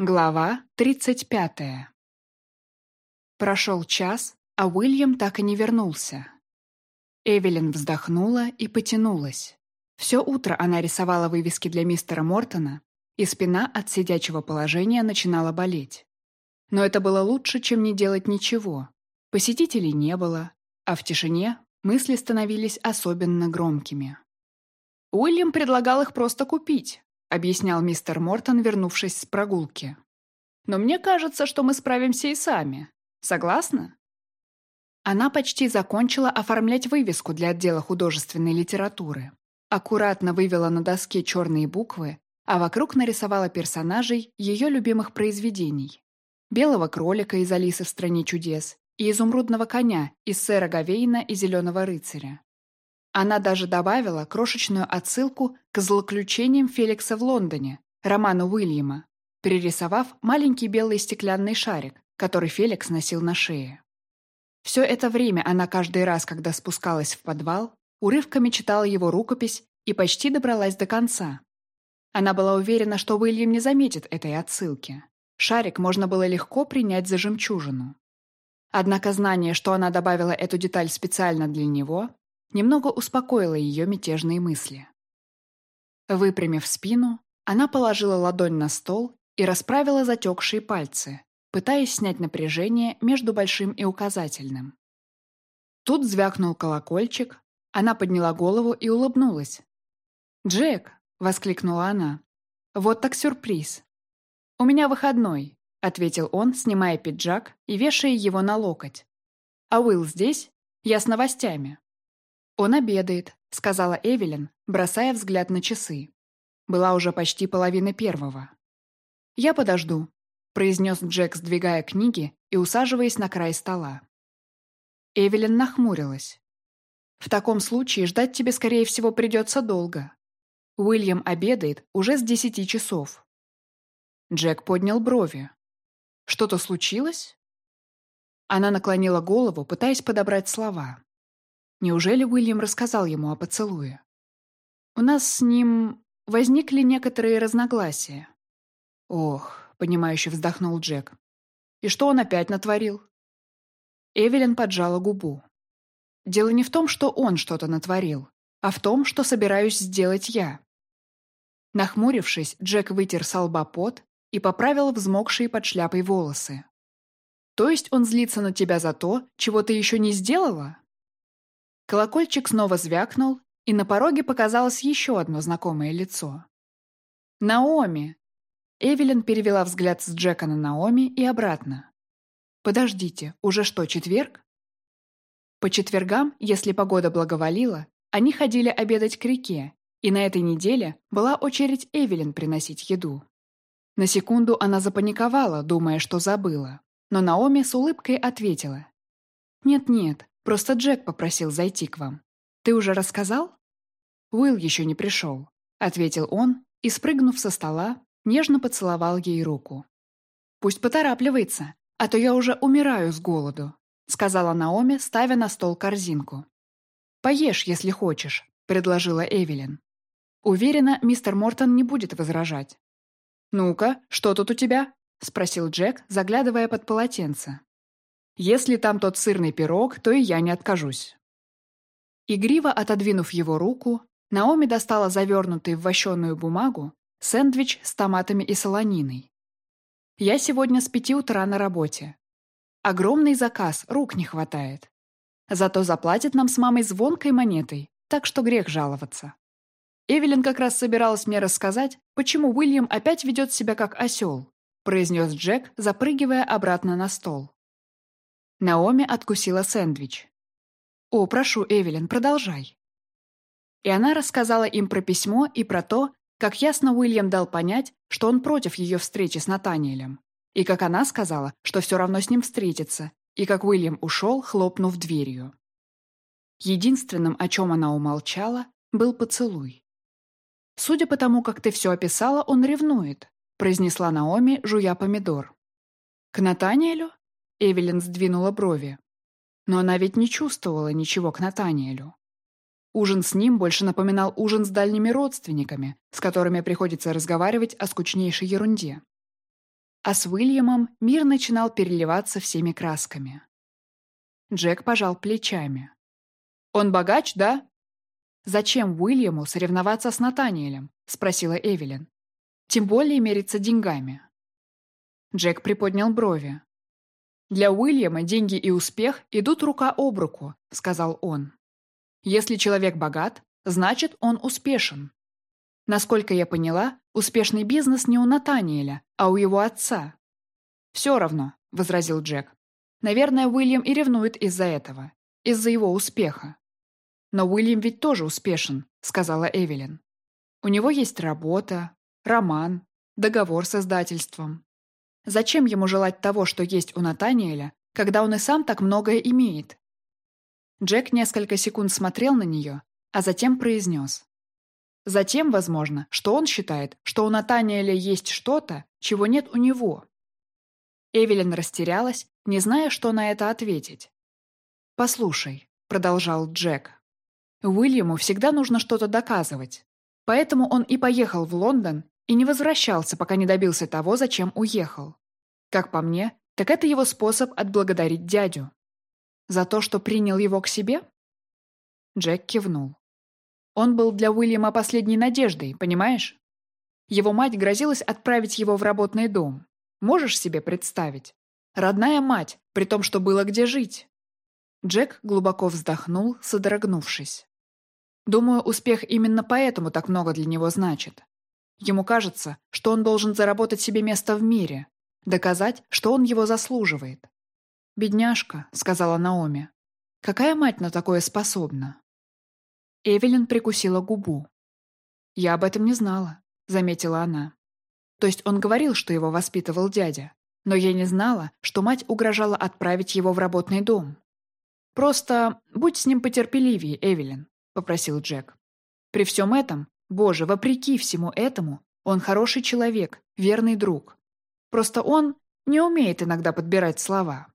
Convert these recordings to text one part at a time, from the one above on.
Глава 35. Прошел час, а Уильям так и не вернулся. Эвелин вздохнула и потянулась. Все утро она рисовала вывески для мистера Мортона, и спина от сидячего положения начинала болеть. Но это было лучше, чем не делать ничего. Посетителей не было, а в тишине мысли становились особенно громкими. Уильям предлагал их просто купить, — объяснял мистер Мортон, вернувшись с прогулки. «Но мне кажется, что мы справимся и сами. Согласна?» Она почти закончила оформлять вывеску для отдела художественной литературы. Аккуратно вывела на доске черные буквы, а вокруг нарисовала персонажей ее любимых произведений. Белого кролика из «Алисы в стране чудес» и изумрудного коня из «Сэра Гавейна» и «Зеленого рыцаря». Она даже добавила крошечную отсылку к злоключениям Феликса в Лондоне, роману Уильяма, перерисовав маленький белый стеклянный шарик, который Феликс носил на шее. Все это время она каждый раз, когда спускалась в подвал, урывками читала его рукопись и почти добралась до конца. Она была уверена, что Уильям не заметит этой отсылки. Шарик можно было легко принять за жемчужину. Однако знание, что она добавила эту деталь специально для него, немного успокоило ее мятежные мысли. Выпрямив спину, она положила ладонь на стол и расправила затекшие пальцы, пытаясь снять напряжение между большим и указательным. Тут звякнул колокольчик, она подняла голову и улыбнулась. «Джек!» — воскликнула она. «Вот так сюрприз!» «У меня выходной», — ответил он, снимая пиджак и вешая его на локоть. «А Уилл здесь? Я с новостями». «Он обедает», — сказала Эвелин, бросая взгляд на часы. Была уже почти половина первого. «Я подожду», — произнес Джек, сдвигая книги и усаживаясь на край стола. Эвелин нахмурилась. «В таком случае ждать тебе, скорее всего, придется долго. Уильям обедает уже с десяти часов». Джек поднял брови. «Что-то случилось?» Она наклонила голову, пытаясь подобрать слова. Неужели Уильям рассказал ему о поцелуе? У нас с ним возникли некоторые разногласия. Ох, понимающе вздохнул Джек. И что он опять натворил? Эвелин поджала губу. Дело не в том, что он что-то натворил, а в том, что собираюсь сделать я. Нахмурившись, Джек вытер с лба пот и поправил взмокшие под шляпой волосы. «То есть он злится на тебя за то, чего ты еще не сделала?» Колокольчик снова звякнул, и на пороге показалось еще одно знакомое лицо. «Наоми!» Эвелин перевела взгляд с Джека на Наоми и обратно. «Подождите, уже что, четверг?» По четвергам, если погода благоволила, они ходили обедать к реке, и на этой неделе была очередь Эвелин приносить еду. На секунду она запаниковала, думая, что забыла, но Наоми с улыбкой ответила. «Нет-нет, Просто Джек попросил зайти к вам. Ты уже рассказал?» «Уилл еще не пришел», — ответил он и, спрыгнув со стола, нежно поцеловал ей руку. «Пусть поторапливается, а то я уже умираю с голоду», — сказала Наоми, ставя на стол корзинку. «Поешь, если хочешь», — предложила Эвелин. Уверена, мистер Мортон не будет возражать. «Ну-ка, что тут у тебя?» — спросил Джек, заглядывая под полотенце. Если там тот сырный пирог, то и я не откажусь». Игриво отодвинув его руку, Наоми достала завернутый в вощеную бумагу сэндвич с томатами и солониной. «Я сегодня с пяти утра на работе. Огромный заказ, рук не хватает. Зато заплатит нам с мамой звонкой монетой, так что грех жаловаться». Эвелин как раз собиралась мне рассказать, почему Уильям опять ведет себя как осел, произнес Джек, запрыгивая обратно на стол. Наоми откусила сэндвич. «О, прошу, Эвелин, продолжай». И она рассказала им про письмо и про то, как ясно Уильям дал понять, что он против ее встречи с Натаниэлем, и как она сказала, что все равно с ним встретится, и как Уильям ушел, хлопнув дверью. Единственным, о чем она умолчала, был поцелуй. «Судя по тому, как ты все описала, он ревнует», произнесла Наоми, жуя помидор. «К Натаниэлю?» Эвелин сдвинула брови. Но она ведь не чувствовала ничего к Натаниэлю. Ужин с ним больше напоминал ужин с дальними родственниками, с которыми приходится разговаривать о скучнейшей ерунде. а с Уильямом мир начинал переливаться всеми красками. Джек пожал плечами. «Он богач, да?» «Зачем Уильяму соревноваться с Натаниэлем?» — спросила Эвелин. «Тем более мериться деньгами». Джек приподнял брови. «Для Уильяма деньги и успех идут рука об руку», — сказал он. «Если человек богат, значит, он успешен. Насколько я поняла, успешный бизнес не у Натаниэля, а у его отца». «Все равно», — возразил Джек. «Наверное, Уильям и ревнует из-за этого, из-за его успеха». «Но Уильям ведь тоже успешен», — сказала Эвелин. «У него есть работа, роман, договор с издательством. Зачем ему желать того, что есть у Натаниэля, когда он и сам так многое имеет?» Джек несколько секунд смотрел на нее, а затем произнес. Затем, возможно, что он считает, что у Натаниэля есть что-то, чего нет у него. Эвелин растерялась, не зная, что на это ответить. «Послушай», — продолжал Джек, Уильяму всегда нужно что-то доказывать. Поэтому он и поехал в Лондон и не возвращался, пока не добился того, зачем уехал. Как по мне, так это его способ отблагодарить дядю. За то, что принял его к себе? Джек кивнул. Он был для Уильяма последней надеждой, понимаешь? Его мать грозилась отправить его в работный дом. Можешь себе представить? Родная мать, при том, что было где жить. Джек глубоко вздохнул, содрогнувшись. Думаю, успех именно поэтому так много для него значит. Ему кажется, что он должен заработать себе место в мире, доказать, что он его заслуживает. «Бедняжка», — сказала Наоми. «Какая мать на такое способна?» Эвелин прикусила губу. «Я об этом не знала», — заметила она. То есть он говорил, что его воспитывал дядя, но я не знала, что мать угрожала отправить его в работный дом. Просто будь с ним потерпеливее, Эвелин попросил Джек. При всем этом, боже, вопреки всему этому, он хороший человек, верный друг. Просто он не умеет иногда подбирать слова.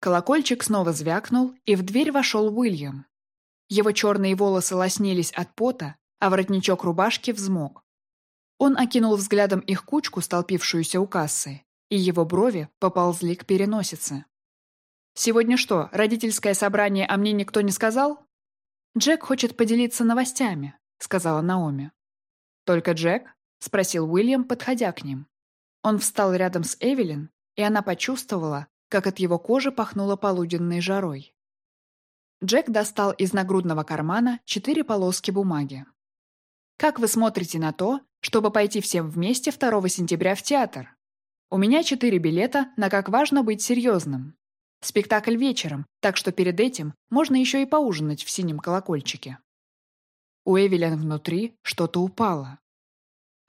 Колокольчик снова звякнул, и в дверь вошел Уильям. Его черные волосы лоснились от пота, а воротничок рубашки взмок. Он окинул взглядом их кучку, столпившуюся у кассы, и его брови поползли к переносице. «Сегодня что, родительское собрание, а мне никто не сказал?» «Джек хочет поделиться новостями», — сказала Наоми. «Только Джек?» — спросил Уильям, подходя к ним. Он встал рядом с Эвелин, и она почувствовала, как от его кожи пахнуло полуденной жарой. Джек достал из нагрудного кармана четыре полоски бумаги. «Как вы смотрите на то, чтобы пойти всем вместе 2 сентября в театр? У меня четыре билета на «Как важно быть серьезным». Спектакль вечером, так что перед этим можно еще и поужинать в синем колокольчике. У Эвелин внутри что-то упало.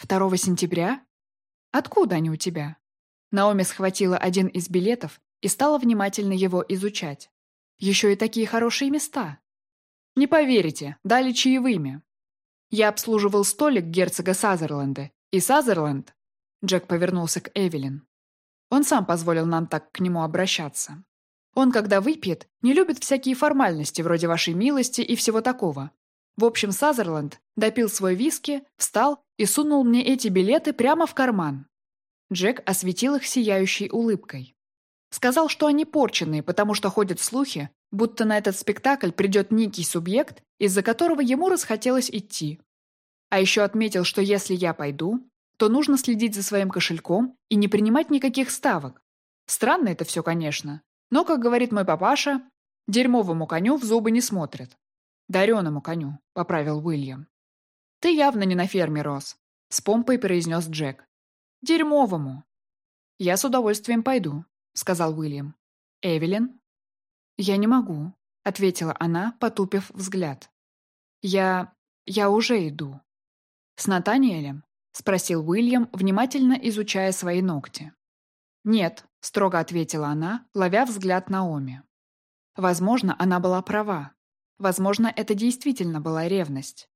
2 сентября? Откуда они у тебя? Наоми схватила один из билетов и стала внимательно его изучать. Еще и такие хорошие места. Не поверите, дали чаевыми. Я обслуживал столик герцога Сазерленда, и Сазерленд... Джек повернулся к Эвелин. Он сам позволил нам так к нему обращаться. Он, когда выпьет, не любит всякие формальности, вроде вашей милости и всего такого. В общем, Сазерленд допил свой виски, встал и сунул мне эти билеты прямо в карман. Джек осветил их сияющей улыбкой. Сказал, что они порченные, потому что ходят слухи, будто на этот спектакль придет некий субъект, из-за которого ему расхотелось идти. А еще отметил, что если я пойду, то нужно следить за своим кошельком и не принимать никаких ставок. Странно это все, конечно, но, как говорит мой папаша, дерьмовому коню в зубы не смотрят. Дареному коню, поправил Уильям. Ты явно не на ферме рос, с помпой произнес Джек. Дерьмовому. Я с удовольствием пойду, сказал Уильям. Эвелин? Я не могу, ответила она, потупив взгляд. Я... я уже иду. С Натаниэлем? спросил Уильям, внимательно изучая свои ногти. «Нет», — строго ответила она, ловя взгляд Наоми. Возможно, она была права. Возможно, это действительно была ревность.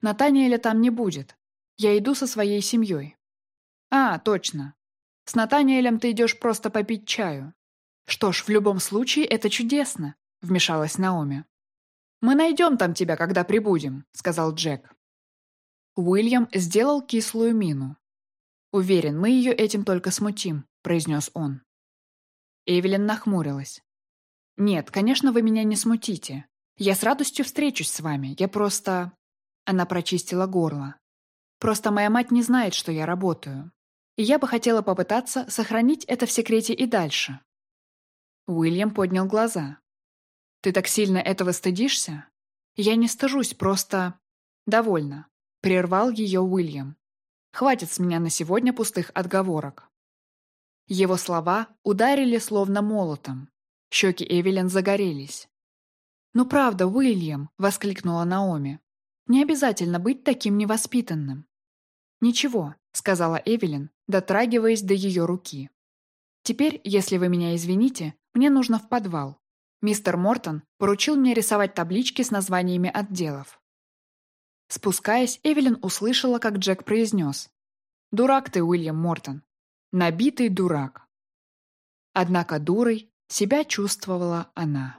Натаниэля там не будет. Я иду со своей семьей. А, точно. С Натаниэлем ты идешь просто попить чаю. Что ж, в любом случае, это чудесно, вмешалась Наоми. Мы найдем там тебя, когда прибудем, сказал Джек. Уильям сделал кислую мину. «Уверен, мы ее этим только смутим», — произнес он. Эвелин нахмурилась. «Нет, конечно, вы меня не смутите. Я с радостью встречусь с вами. Я просто...» Она прочистила горло. «Просто моя мать не знает, что я работаю. И я бы хотела попытаться сохранить это в секрете и дальше». Уильям поднял глаза. «Ты так сильно этого стыдишься?» «Я не стыжусь, просто...» «Довольно», — прервал ее Уильям. «Хватит с меня на сегодня пустых отговорок». Его слова ударили словно молотом. Щеки Эвелин загорелись. «Ну правда, Уильям!» — воскликнула Наоми. «Не обязательно быть таким невоспитанным». «Ничего», — сказала Эвелин, дотрагиваясь до ее руки. «Теперь, если вы меня извините, мне нужно в подвал. Мистер Мортон поручил мне рисовать таблички с названиями отделов». Спускаясь, Эвелин услышала, как Джек произнес. «Дурак ты, Уильям Мортон. Набитый дурак». Однако дурой себя чувствовала она.